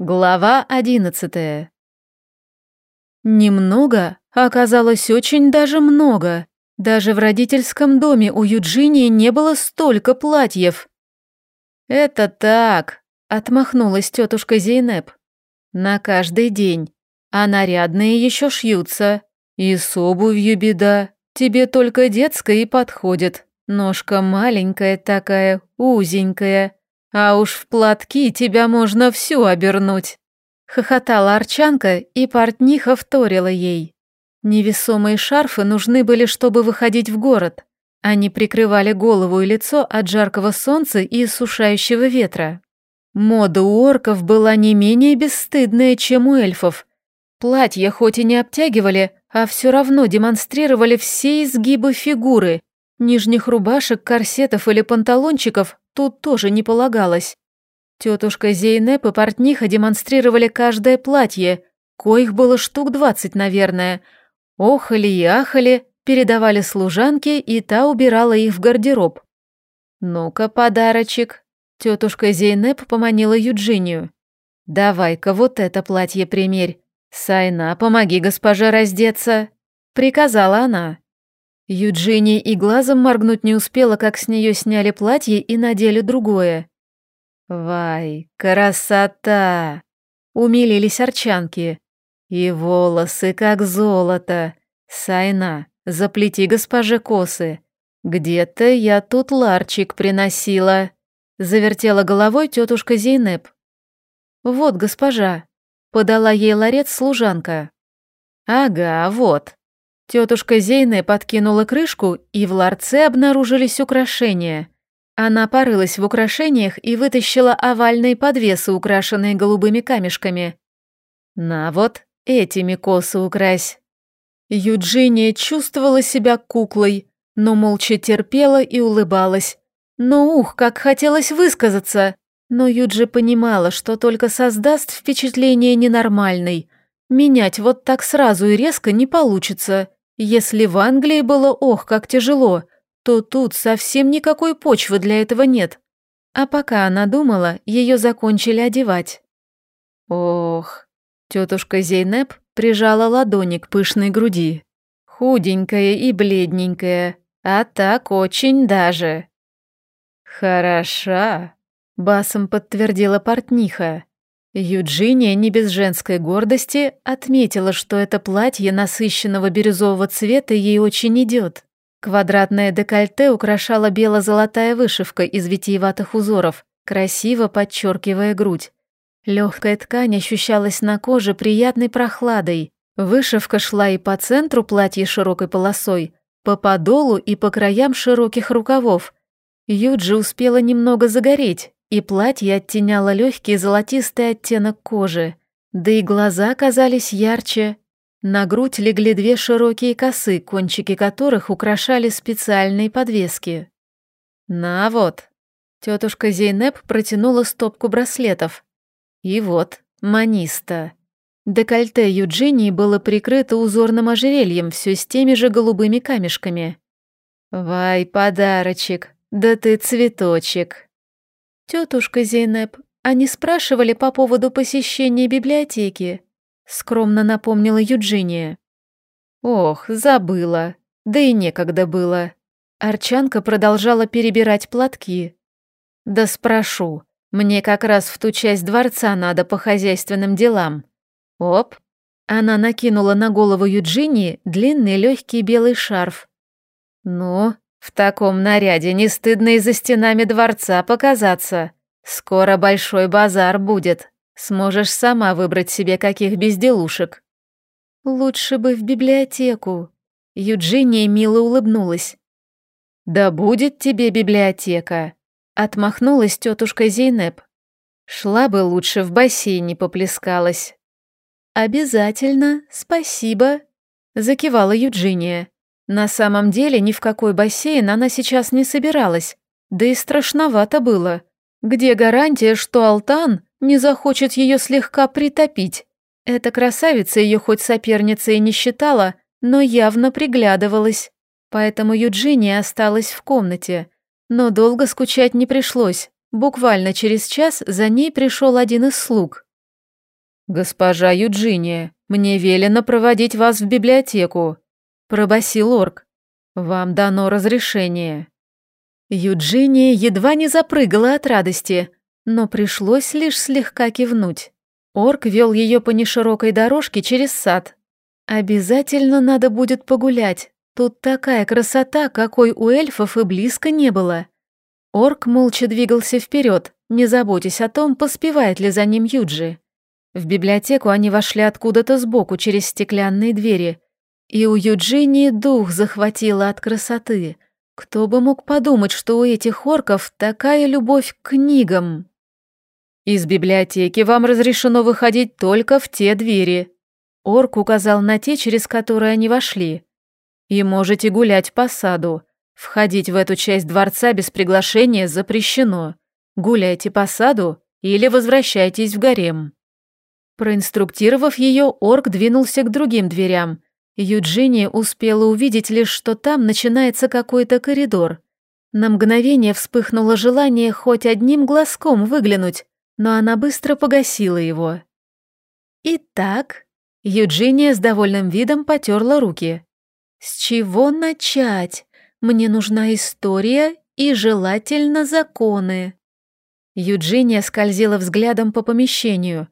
Глава одиннадцатая. Немного оказалось очень даже много. Даже в родительском доме у Юджинии не было столько платьев. «Это так», — отмахнулась тетушка Зейнеп. «На каждый день. А нарядные еще шьются. И с обувью беда. Тебе только детская и подходит. Ножка маленькая такая, узенькая. А уж в платки тебя можно всю обернуть. Хохотала Арчанка, и портниха вторила ей. Невесомые шарфы нужны были, чтобы выходить в город. Они прикрывали голову и лицо от жаркого солнца и сушающего ветра. Мода у орков была не менее бесстыдная, чем у эльфов. Платья хоть и не обтягивали, а все равно демонстрировали все изгибы фигуры. Нижних рубашек, корсетов или панталончиков тут тоже не полагалось. Тетушка Зейнеп и портниха демонстрировали каждое платье, коих было штук двадцать, наверное. Охали и ахали, передавали служанке, и та убирала их в гардероб. «Ну-ка, подарочек», — тетушка Зейнеп поманила Юджинию. «Давай-ка вот это платье примерь. Сайна, помоги госпоже раздеться», — приказала она. Юджиния и глазом моргнуть не успела, как с нее сняли платье и надели другое. «Вай, красота!» — умилились арчанки. «И волосы, как золото! Сайна, заплети госпоже косы. Где-то я тут ларчик приносила», — завертела головой тетушка Зейнеп. «Вот, госпожа», — подала ей ларец служанка. «Ага, вот», Тетушка Зейна подкинула крышку, и в ларце обнаружились украшения. Она порылась в украшениях и вытащила овальные подвесы, украшенные голубыми камешками. «На вот, этими косы укрась». Юджиния чувствовала себя куклой, но молча терпела и улыбалась. Но ух, как хотелось высказаться! Но Юджи понимала, что только создаст впечатление ненормальной. Менять вот так сразу и резко не получится. Если в Англии было ох, как тяжело, то тут совсем никакой почвы для этого нет. А пока она думала, ее закончили одевать. Ох, тетушка Зейнеп прижала ладони к пышной груди. Худенькая и бледненькая, а так очень даже. Хороша, басом подтвердила портниха. Юджиния не без женской гордости отметила, что это платье насыщенного бирюзового цвета ей очень идет. Квадратное декольте украшала бело-золотая вышивка из витиеватых узоров, красиво подчеркивая грудь. Легкая ткань ощущалась на коже приятной прохладой. Вышивка шла и по центру платья широкой полосой, по подолу и по краям широких рукавов. Юджи успела немного загореть, и платье оттеняло легкий золотистый оттенок кожи, да и глаза казались ярче. На грудь легли две широкие косы, кончики которых украшали специальные подвески. «На вот», — тетушка Зейнеп протянула стопку браслетов. «И вот, маниста». Декольте Юджинии было прикрыто узорным ожерельем, все с теми же голубыми камешками. «Вай, подарочек, да ты цветочек!» «Тетушка Зейнеп, они спрашивали по поводу посещения библиотеки», скромно напомнила Юджиния. «Ох, забыла. Да и некогда было». Арчанка продолжала перебирать платки. «Да спрошу. Мне как раз в ту часть дворца надо по хозяйственным делам». Оп. Она накинула на голову Юджинии длинный легкий белый шарф. «Ну, в таком наряде не стыдно и за стенами дворца показаться. Скоро большой базар будет. Сможешь сама выбрать себе каких безделушек. Лучше бы в библиотеку. Юджиния мило улыбнулась. Да будет тебе библиотека. Отмахнулась тетушка Зейнеп. Шла бы лучше в бассейне поплескалась. Обязательно, спасибо. Закивала Юджиния. На самом деле ни в какой бассейн она сейчас не собиралась, да и страшновато было. Где гарантия, что Алтан не захочет ее слегка притопить? Эта красавица ее хоть соперницей не считала, но явно приглядывалась. Поэтому Юджиния осталась в комнате. Но долго скучать не пришлось. Буквально через час за ней пришел один из слуг. «Госпожа Юджиния, мне велено проводить вас в библиотеку», — пробасил орк. «Вам дано разрешение». Юджиния едва не запрыгала от радости, но пришлось лишь слегка кивнуть. Орк вел ее по неширокой дорожке через сад. «Обязательно надо будет погулять. Тут такая красота, какой у эльфов и близко не было». Орк молча двигался вперед, не заботясь о том, поспевает ли за ним Юджи. В библиотеку они вошли откуда-то сбоку через стеклянные двери, и у Юджинии дух захватило от красоты. Кто бы мог подумать, что у этих орков такая любовь к книгам? Из библиотеки вам разрешено выходить только в те двери. Орк указал на те, через которые они вошли. И можете гулять по саду. Входить в эту часть дворца без приглашения запрещено. Гуляйте по саду или возвращайтесь в гарем. Проинструктировав ее, орк двинулся к другим дверям, Юджиния успела увидеть лишь, что там начинается какой-то коридор. На мгновение вспыхнуло желание хоть одним глазком выглянуть, но она быстро погасила его. «Итак», — Юджиния с довольным видом потерла руки. «С чего начать? Мне нужна история и, желательно, законы». Юджиния скользила взглядом по помещению.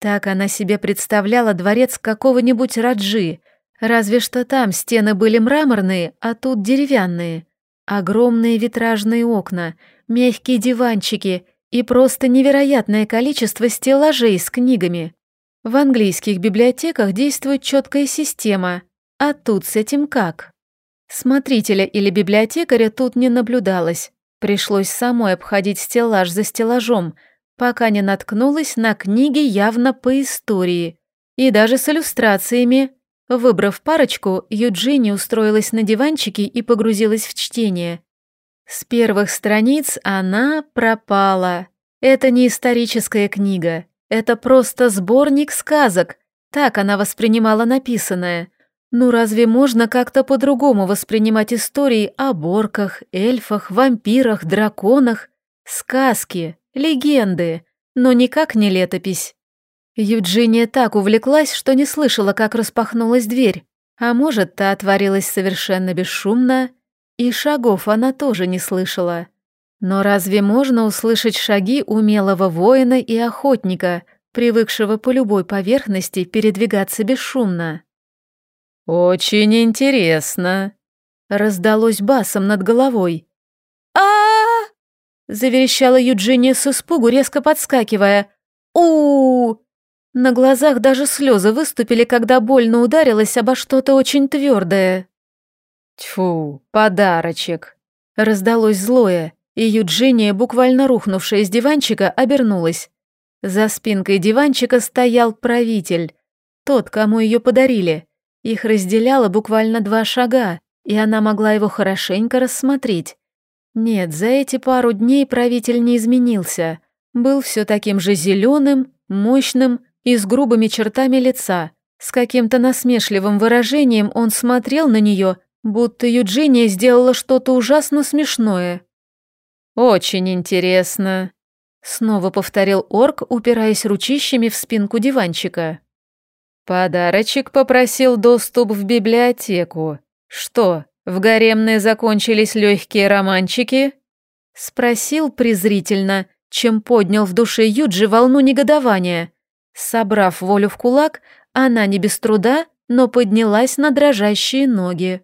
Так она себе представляла дворец какого-нибудь Раджи — Разве что там стены были мраморные, а тут деревянные. Огромные витражные окна, мягкие диванчики и просто невероятное количество стеллажей с книгами. В английских библиотеках действует четкая система, а тут с этим как? Смотрителя или библиотекаря тут не наблюдалось. Пришлось самой обходить стеллаж за стеллажом, пока не наткнулась на книги явно по истории. И даже с иллюстрациями, Выбрав парочку, Юджини устроилась на диванчике и погрузилась в чтение. С первых страниц она пропала. Это не историческая книга, это просто сборник сказок. Так она воспринимала написанное. Ну разве можно как-то по-другому воспринимать истории о борках, эльфах, вампирах, драконах? Сказки, легенды, но никак не летопись. Юджиния так увлеклась, что не слышала, как распахнулась дверь, а может, та отворилась совершенно бесшумно, и шагов она тоже не слышала. Но разве можно услышать шаги умелого воина и охотника, привыкшего по любой поверхности передвигаться бесшумно? «Очень интересно», — раздалось басом над головой. -а заверещала Юджиния с испугу, резко подскакивая. у, -у, -у на глазах даже слезы выступили, когда больно ударилась обо что-то очень твердое. Тьфу, подарочек. Раздалось злое, и Юджиния, буквально рухнувшая с диванчика, обернулась. За спинкой диванчика стоял правитель, тот, кому ее подарили. Их разделяло буквально два шага, и она могла его хорошенько рассмотреть. Нет, за эти пару дней правитель не изменился. Был все таким же зеленым, мощным и с грубыми чертами лица. С каким-то насмешливым выражением он смотрел на нее, будто Юджиния сделала что-то ужасно смешное. «Очень интересно», — снова повторил орк, упираясь ручищами в спинку диванчика. «Подарочек попросил доступ в библиотеку. Что, в гаремной закончились легкие романчики?» Спросил презрительно, чем поднял в душе Юджи волну негодования. Собрав волю в кулак, она не без труда, но поднялась на дрожащие ноги.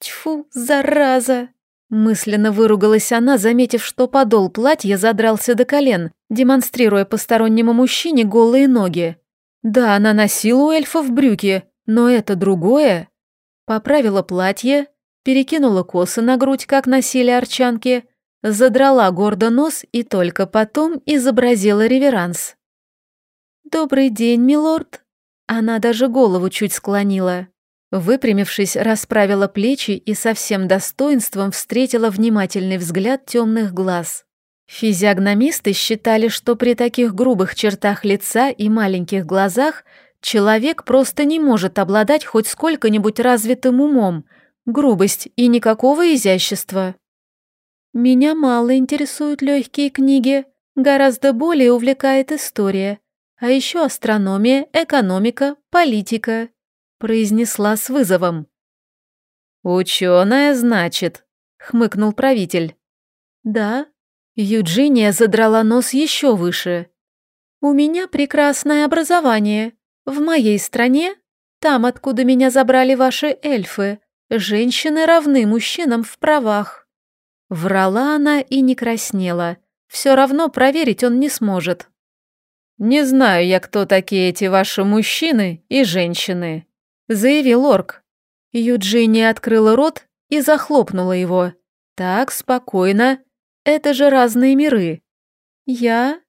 «Тьфу, зараза!» Мысленно выругалась она, заметив, что подол платья задрался до колен, демонстрируя постороннему мужчине голые ноги. Да, она носила у эльфов брюки, но это другое. Поправила платье, перекинула косы на грудь, как носили арчанки, задрала гордо нос и только потом изобразила реверанс. «Добрый день, милорд!» Она даже голову чуть склонила. Выпрямившись, расправила плечи и со всем достоинством встретила внимательный взгляд темных глаз. Физиогномисты считали, что при таких грубых чертах лица и маленьких глазах человек просто не может обладать хоть сколько-нибудь развитым умом, грубость и никакого изящества. Меня мало интересуют легкие книги, гораздо более увлекает история. А еще астрономия, экономика, политика», — произнесла с вызовом. «Ученая, значит», — хмыкнул правитель. «Да». Юджиния задрала нос еще выше. «У меня прекрасное образование. В моей стране, там, откуда меня забрали ваши эльфы, женщины равны мужчинам в правах». Врала она и не краснела. Все равно проверить он не сможет. «Не знаю я, кто такие эти ваши мужчины и женщины», — заявил орк. Юджиния открыла рот и захлопнула его. Так, спокойно. Это же разные миры. Я...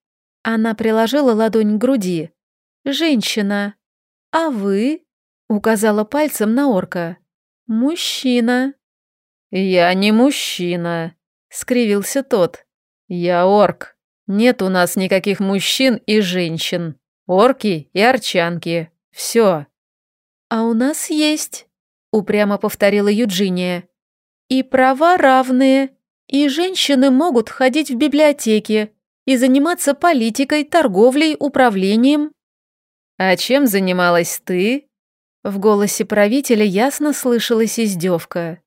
Она приложила ладонь к груди. «Женщина. А вы?» Указала пальцем на орка. «Мужчина». «Я не мужчина», — скривился тот. «Я орк. Нет у нас никаких мужчин и женщин. Орки и арчанки. Все». «А у нас есть», — упрямо повторила Юджиния. «И права равные, и женщины могут ходить в библиотеки и заниматься политикой, торговлей, управлением». «А чем занималась ты?» В голосе правителя ясно слышалась издевка.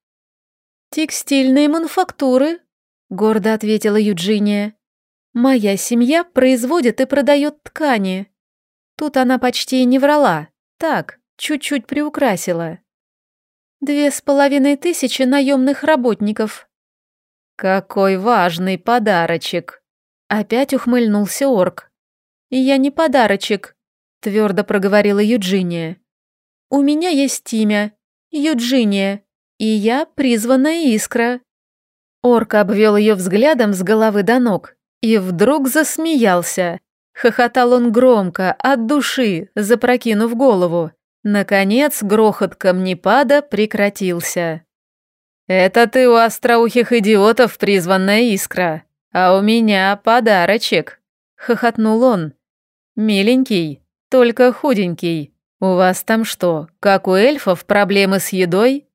«Текстильные мануфактуры», — гордо ответила Юджиния. «Моя семья производит и продает ткани». Тут она почти не врала, так, чуть-чуть приукрасила. «Две с половиной тысячи наемных работников». «Какой важный подарочек!» Опять ухмыльнулся орк. «Я не подарочек», — твердо проговорила Юджиния. «У меня есть имя. Юджиния, и я призванная искра». Орк обвел ее взглядом с головы до ног и вдруг засмеялся. Хохотал он громко, от души, запрокинув голову. Наконец грохот камнепада прекратился. «Это ты у остроухих идиотов призванная искра, а у меня подарочек», — хохотнул он. «Миленький, только худенький. У вас там что, как у эльфов проблемы с едой?»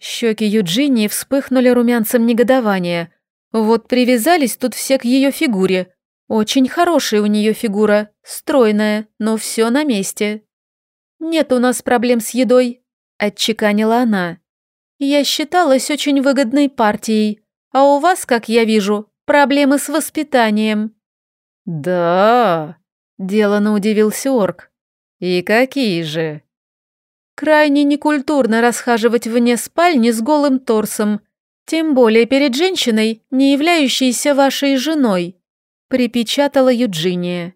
Щеки Юджинии вспыхнули румянцем негодования. Вот привязались тут все к ее фигуре. Очень хорошая у нее фигура, стройная, но все на месте. «Нет у нас проблем с едой», — отчеканила она. «Я считалась очень выгодной партией, а у вас, как я вижу, проблемы с воспитанием». «Да», — делано удивился орк. «И какие же?» Крайне некультурно расхаживать вне спальни с голым торсом, тем более перед женщиной, не являющейся вашей женой», — припечатала Юджиния.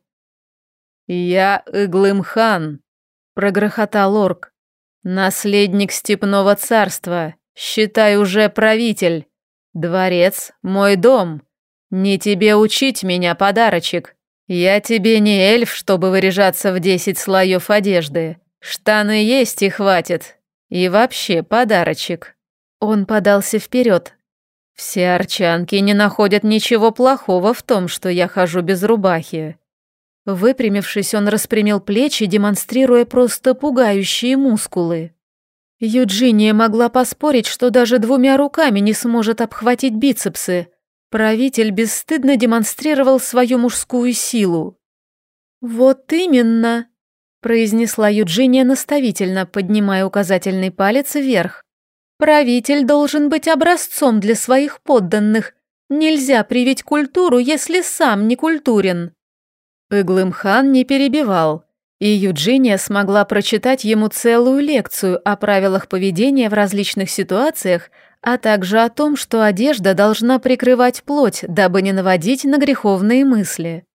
«Я Иглым-хан», — прогрохотал орк. «Наследник степного царства, считай уже правитель. Дворец — мой дом. Не тебе учить меня, подарочек. Я тебе не эльф, чтобы выряжаться в десять слоев одежды. Штаны есть и хватит. И вообще подарочек. Он подался вперед. Все арчанки не находят ничего плохого в том, что я хожу без рубахи. Выпрямившись, он распрямил плечи, демонстрируя просто пугающие мускулы. Юджиния могла поспорить, что даже двумя руками не сможет обхватить бицепсы. Правитель бесстыдно демонстрировал свою мужскую силу. «Вот именно», произнесла Юджиния наставительно, поднимая указательный палец вверх. Правитель должен быть образцом для своих подданных. Нельзя привить культуру, если сам не культурен. Иглым-хан не перебивал, и Юджиния смогла прочитать ему целую лекцию о правилах поведения в различных ситуациях, а также о том, что одежда должна прикрывать плоть, дабы не наводить на греховные мысли.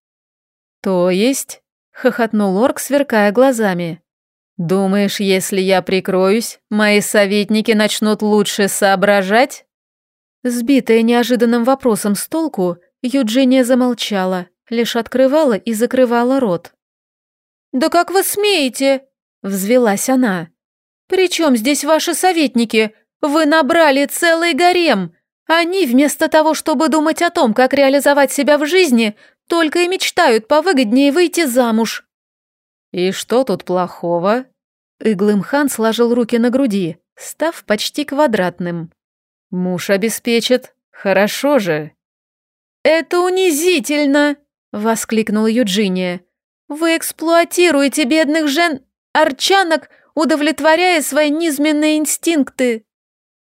То есть — хохотнул орк, сверкая глазами. «Думаешь, если я прикроюсь, мои советники начнут лучше соображать?» Сбитая неожиданным вопросом с толку, Юджиния замолчала, лишь открывала и закрывала рот. «Да как вы смеете?» — взвелась она. «При чем здесь ваши советники? Вы набрали целый гарем. Они, вместо того, чтобы думать о том, как реализовать себя в жизни, только и мечтают повыгоднее выйти замуж». «И что тут плохого?» Иглым-хан сложил руки на груди, став почти квадратным. «Муж обеспечит. Хорошо же». «Это унизительно!» — воскликнула Юджиния. Вы эксплуатируете бедных жен... арчанок, удовлетворяя свои низменные инстинкты!»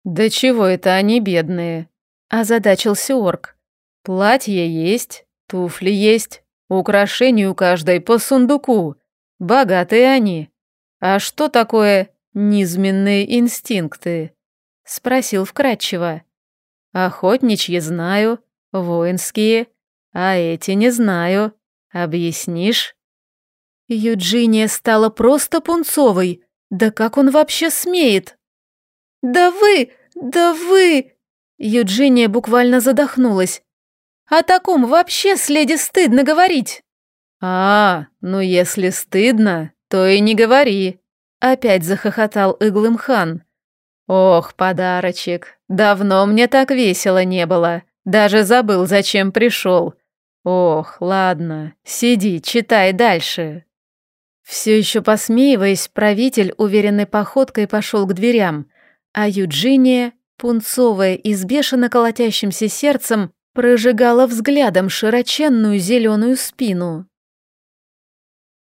«Да чего это они бедные?» – озадачился орк. «Платье есть, туфли есть, украшения у каждой по сундуку. Богатые они. А что такое низменные инстинкты?» – спросил вкратчиво. «Охотничьи знаю, воинские, а эти не знаю. Объяснишь?» Юджиния стала просто пунцовой. Да как он вообще смеет? «Да вы! Да вы!» Юджиния буквально задохнулась. «О таком вообще с стыдно говорить!» «А, ну если стыдно, то и не говори!» Опять захохотал Иглым хан. «Ох, подарочек, давно мне так весело не было, даже забыл, зачем пришел. Ох, ладно, сиди, читай дальше». Все еще посмеиваясь, правитель уверенной походкой пошел к дверям, а Юджиния, пунцовая и с бешено колотящимся сердцем, прожигала взглядом широченную зеленую спину.